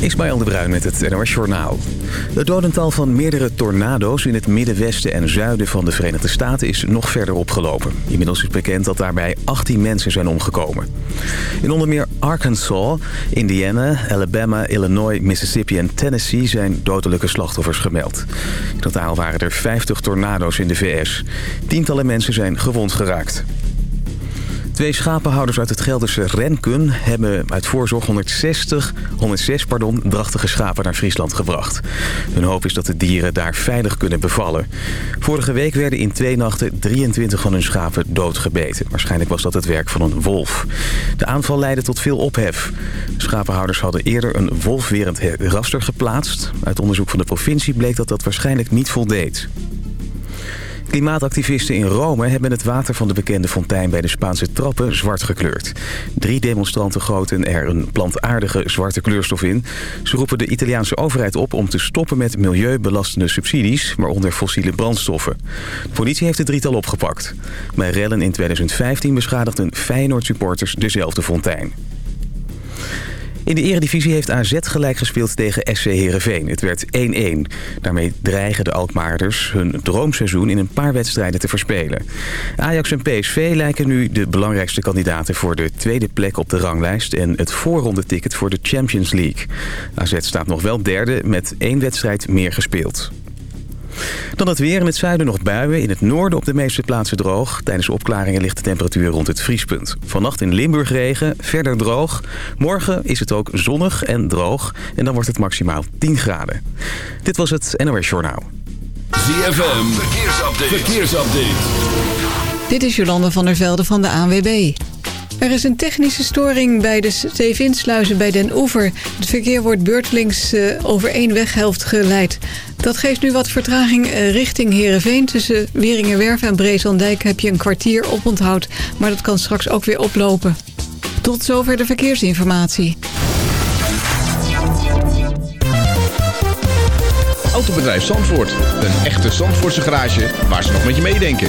Ismaël de Bruin met het NOS Journaal. Het dodental van meerdere tornado's in het middenwesten en zuiden van de Verenigde Staten is nog verder opgelopen. Inmiddels is bekend dat daarbij 18 mensen zijn omgekomen. In onder meer Arkansas, Indiana, Alabama, Illinois, Mississippi en Tennessee zijn dodelijke slachtoffers gemeld. In totaal waren er 50 tornado's in de VS. Tientallen mensen zijn gewond geraakt. Twee schapenhouders uit het Gelderse Renkum hebben uit voorzorg 160, 106 pardon, drachtige schapen naar Friesland gebracht. Hun hoop is dat de dieren daar veilig kunnen bevallen. Vorige week werden in twee nachten 23 van hun schapen doodgebeten. Waarschijnlijk was dat het werk van een wolf. De aanval leidde tot veel ophef. Schapenhouders hadden eerder een wolfwerend raster geplaatst. Uit onderzoek van de provincie bleek dat dat waarschijnlijk niet voldeed. Klimaatactivisten in Rome hebben het water van de bekende fontein bij de Spaanse trappen zwart gekleurd. Drie demonstranten goten er een plantaardige zwarte kleurstof in. Ze roepen de Italiaanse overheid op om te stoppen met milieubelastende subsidies, waaronder fossiele brandstoffen. De politie heeft het drietal opgepakt. Bij rellen in 2015 beschadigden Feyenoord-supporters dezelfde fontein. In de eredivisie heeft AZ gelijk gespeeld tegen SC Heerenveen. Het werd 1-1. Daarmee dreigen de Alkmaarders hun droomseizoen in een paar wedstrijden te verspelen. Ajax en PSV lijken nu de belangrijkste kandidaten voor de tweede plek op de ranglijst... en het voorrondeticket voor de Champions League. AZ staat nog wel derde met één wedstrijd meer gespeeld. Dan het weer in het zuiden nog buien. In het noorden op de meeste plaatsen droog. Tijdens opklaringen ligt de temperatuur rond het vriespunt. Vannacht in Limburg regen, verder droog. Morgen is het ook zonnig en droog. En dan wordt het maximaal 10 graden. Dit was het NOS Journaal. ZFM, verkeersupdate. verkeersupdate. Dit is Jolande van der Velde van de ANWB. Er is een technische storing bij de Zeevinsluizen bij Den Oever. Het verkeer wordt beurtelings uh, over één weghelft geleid. Dat geeft nu wat vertraging uh, richting Heerenveen. Tussen Weringenwerf en Breeslandijk heb je een kwartier oponthoud. Maar dat kan straks ook weer oplopen. Tot zover de verkeersinformatie. Autobedrijf Zandvoort. Een echte Zandvoortse garage waar ze nog met je meedenken.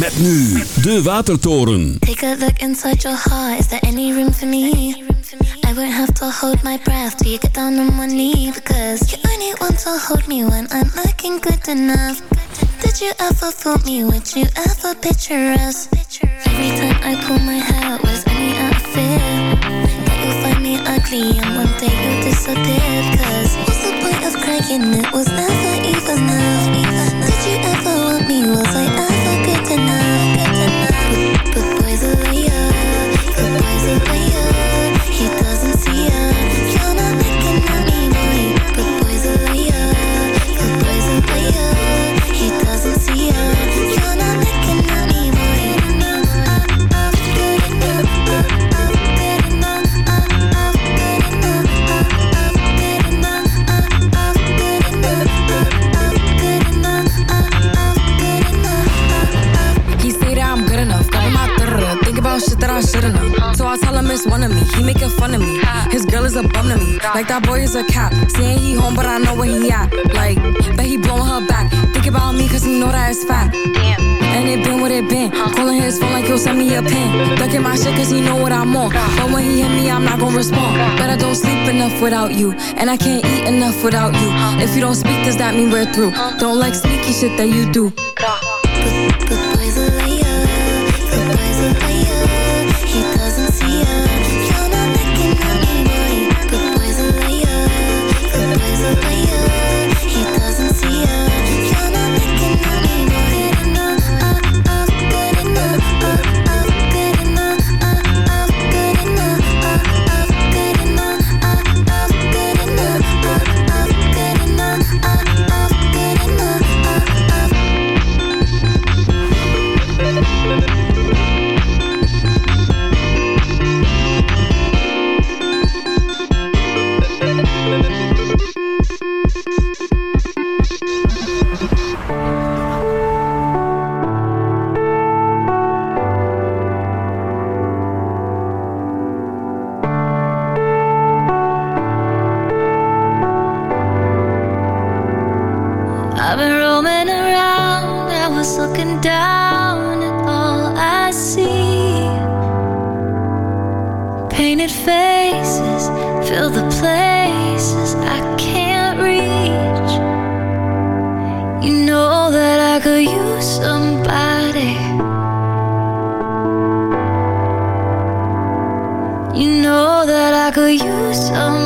Met nu de Watertoren. Take a look inside your heart. Is there any room for me? I won't have to hold my breath till you get down on one knee. Because you only want to hold me when I'm looking good enough. Did you ever fool me? Would you ever picture us? Every time I pull my hair, was only out of fear. That you'll find me ugly and one day you'll disappear. Cause what's the point of crying? It was never even enough. Did you ever want me? Was I ever Like that boy is a cat. Saying he home, but I know where he at. Like, bet he blowing her back. Think about me, cause he know that it's fat. And it been what it been. Calling his phone like he'll send me a pin. Ducking my shit cause he know what I'm on. But when he hit me, I'm not gonna respond. But I don't sleep enough without you. And I can't eat enough without you. If you don't speak, does that mean we're through? Don't like sneaky shit that you do. But somebody You know that I could use some.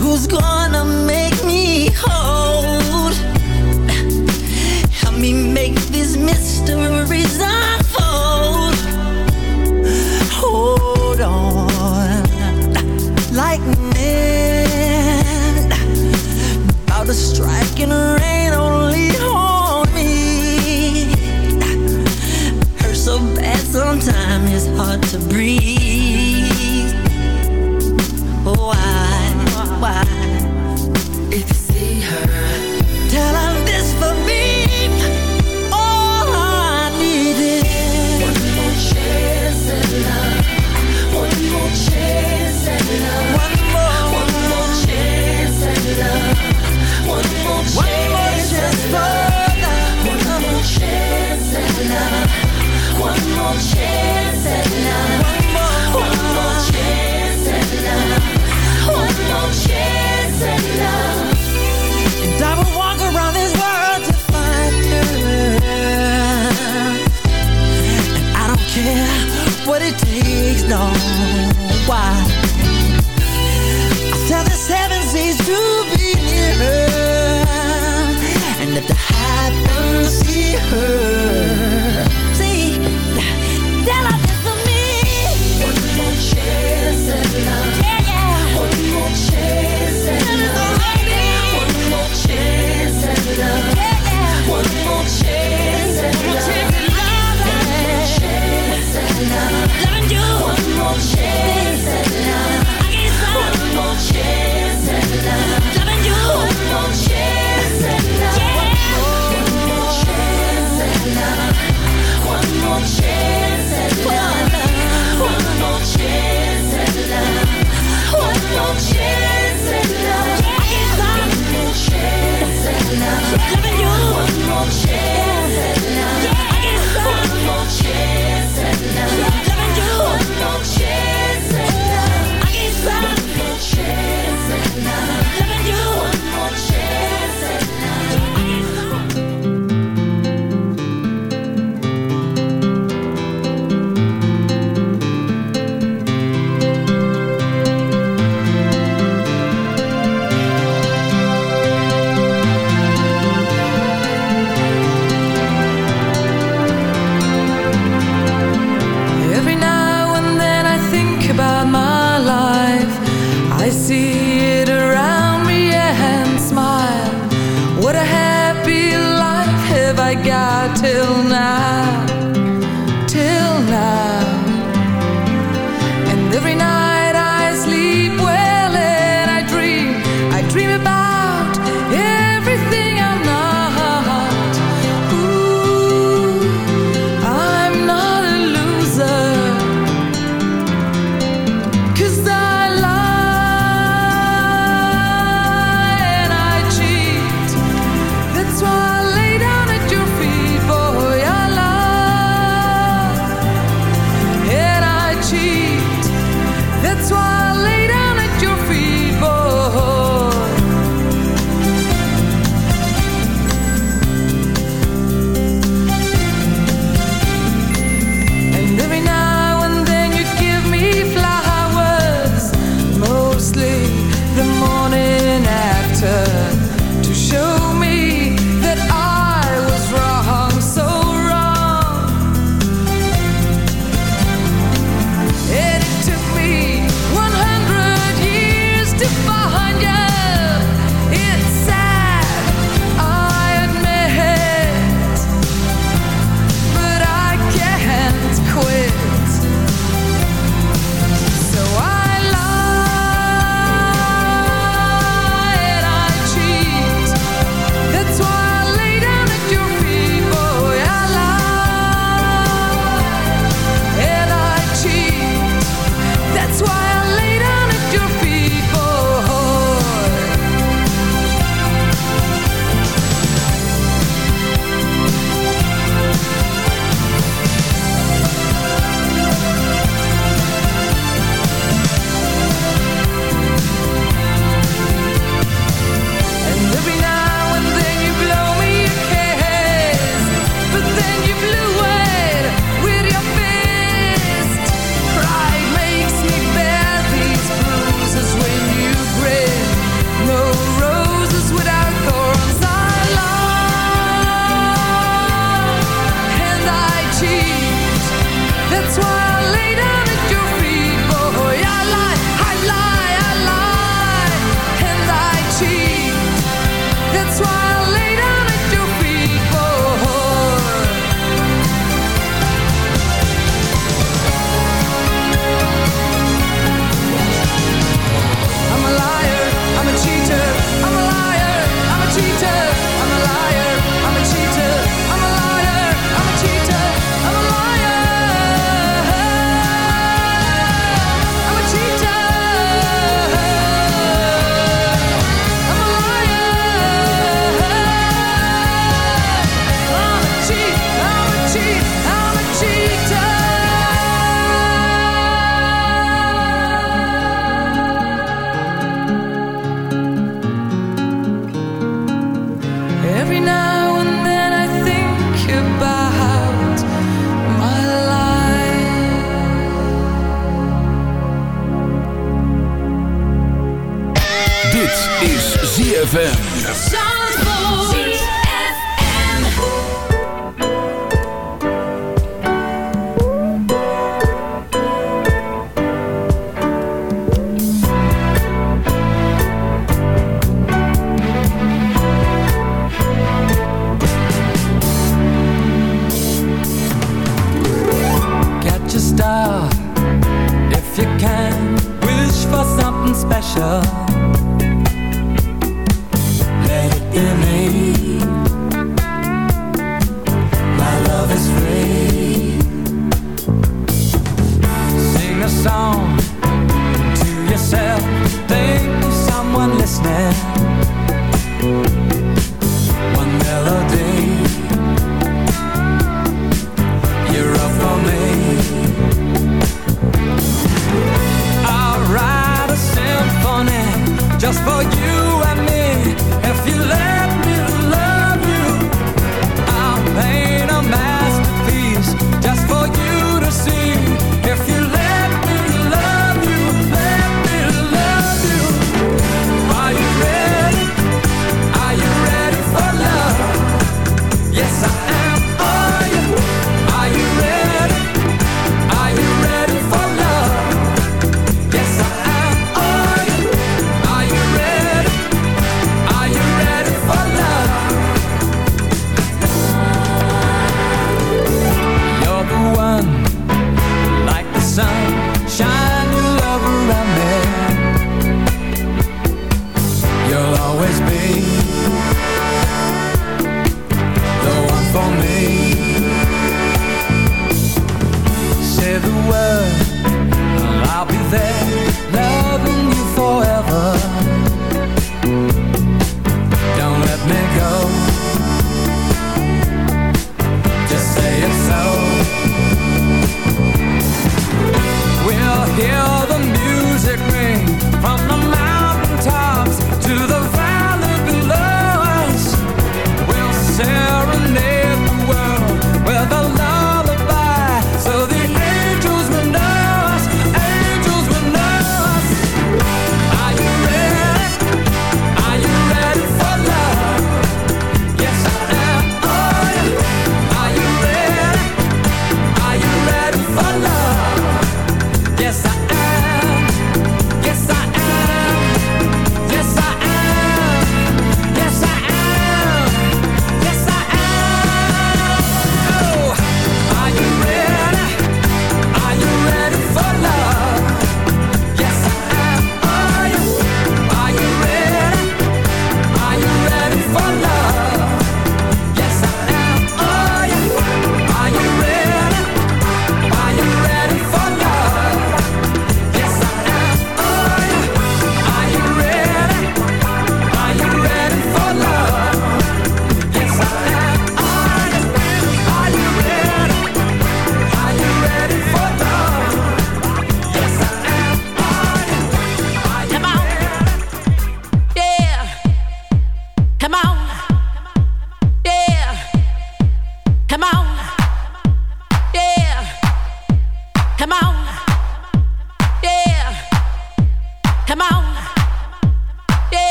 who's gone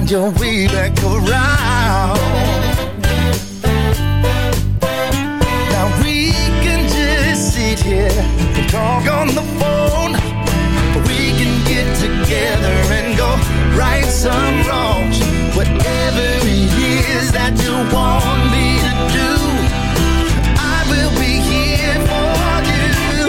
find your way back around. Now we can just sit here and talk on the phone. We can get together and go right some wrongs. Whatever it is that you want me to do, I will be here for you.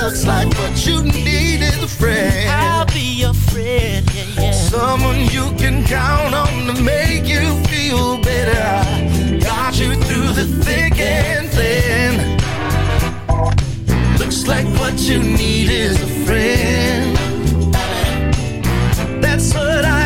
Looks like what you need is a friend. I'll be your friend Someone you can count on to make you feel better. Got you through the thick and thin. Looks like what you need is a friend. That's what I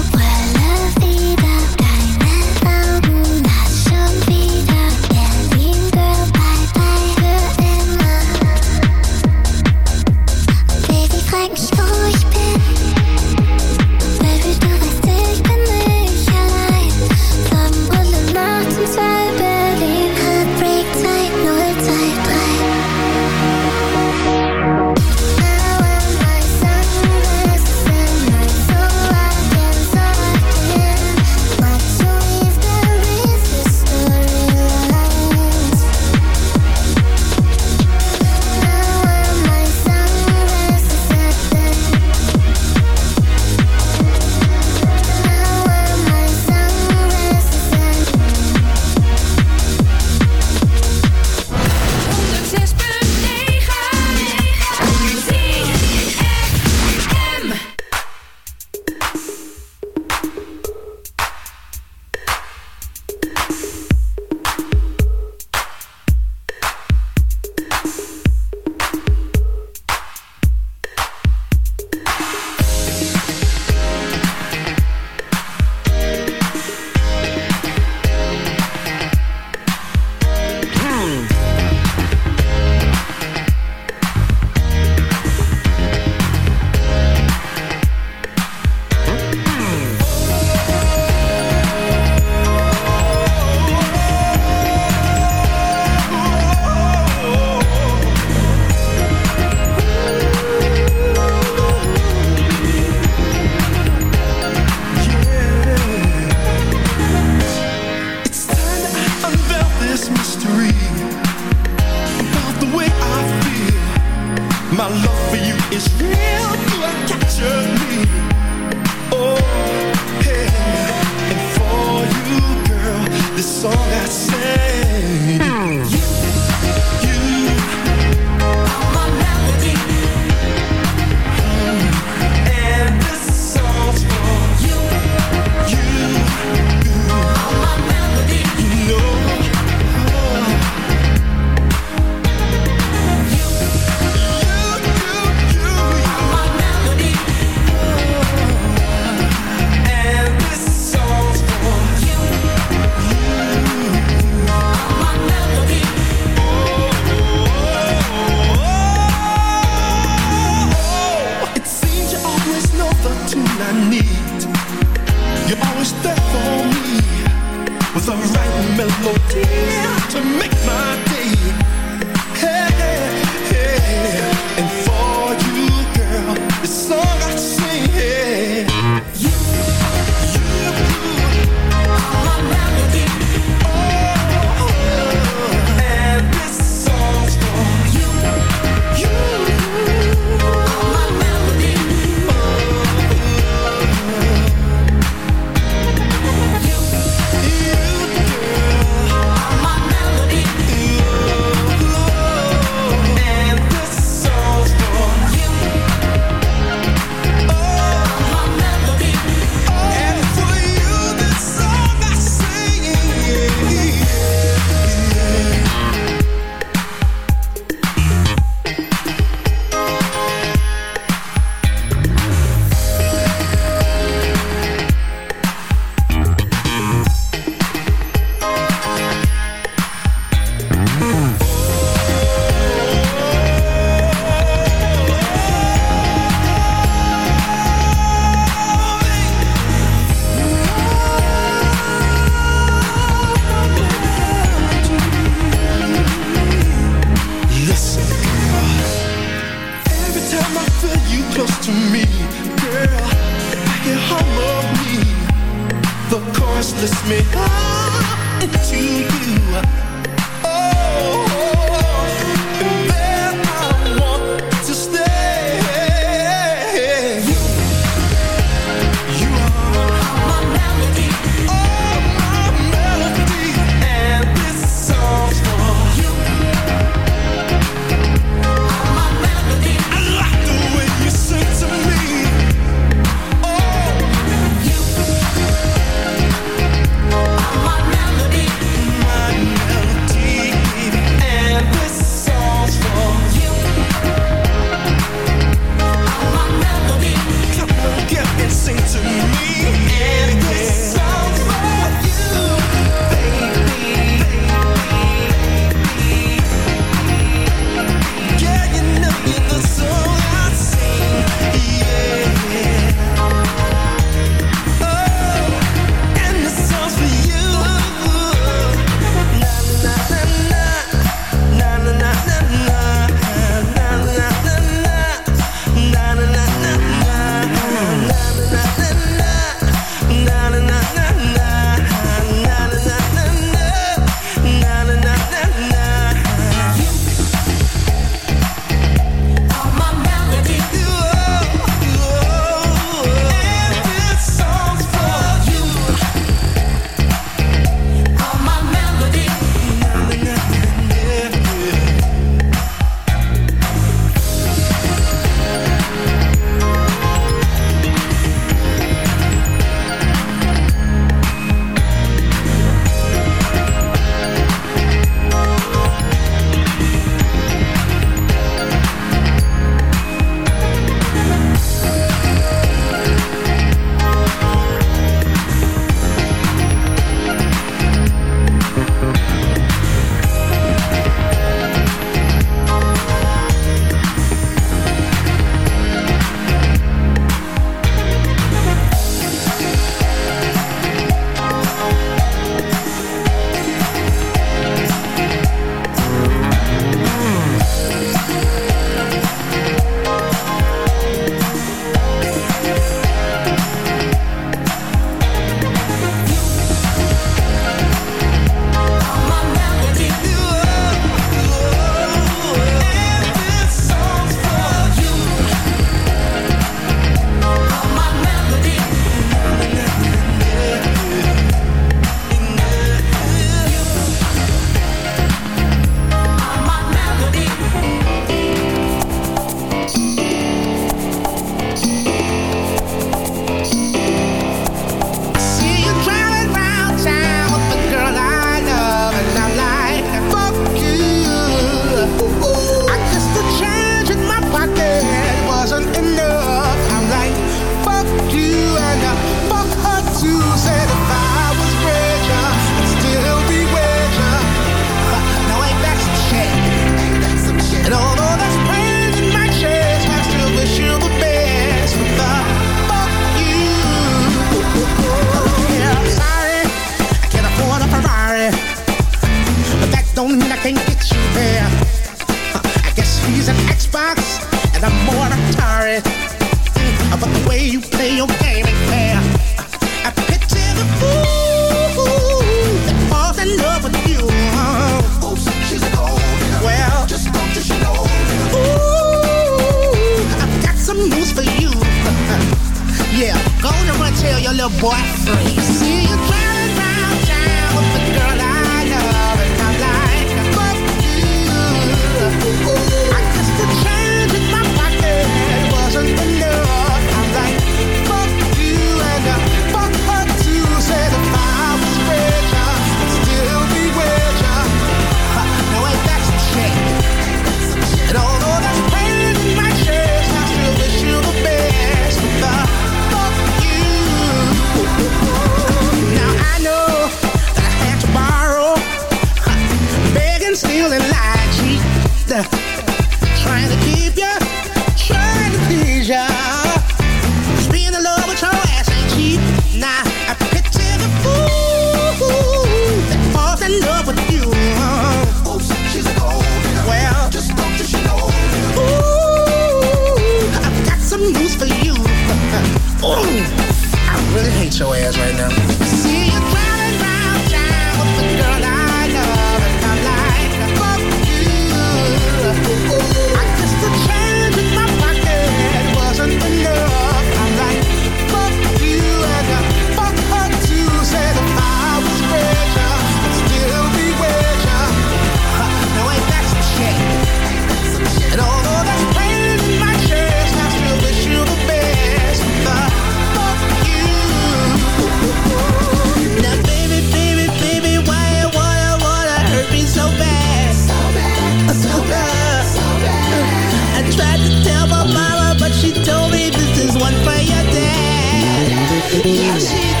Yeah.